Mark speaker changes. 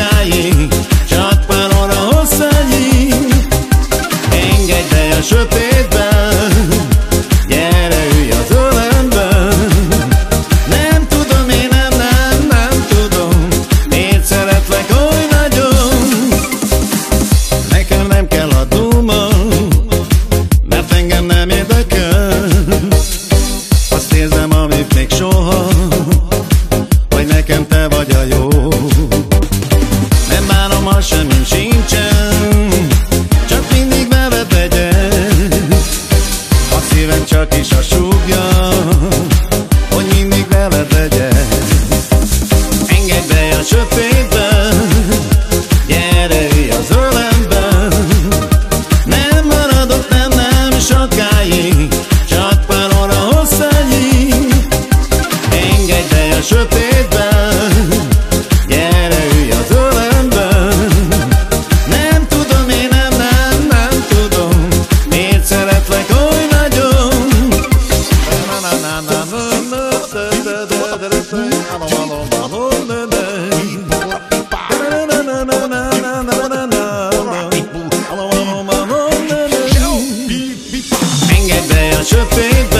Speaker 1: sokáig Csak pár óra hosszányig. Engedj be a sötétbe Gyere, ülj az ölembe Nem tudom, én nem, nem, nem tudom Miért szeretlek oly nagyon. Nekem nem kell a duma Mert engem nem érdekel. Azt érzem, amit még soha Hogy nekem te vagy a jó fogalma semmi sincsen Csak mindig nevet vegyen A szívem csak is a súly. Deixa eu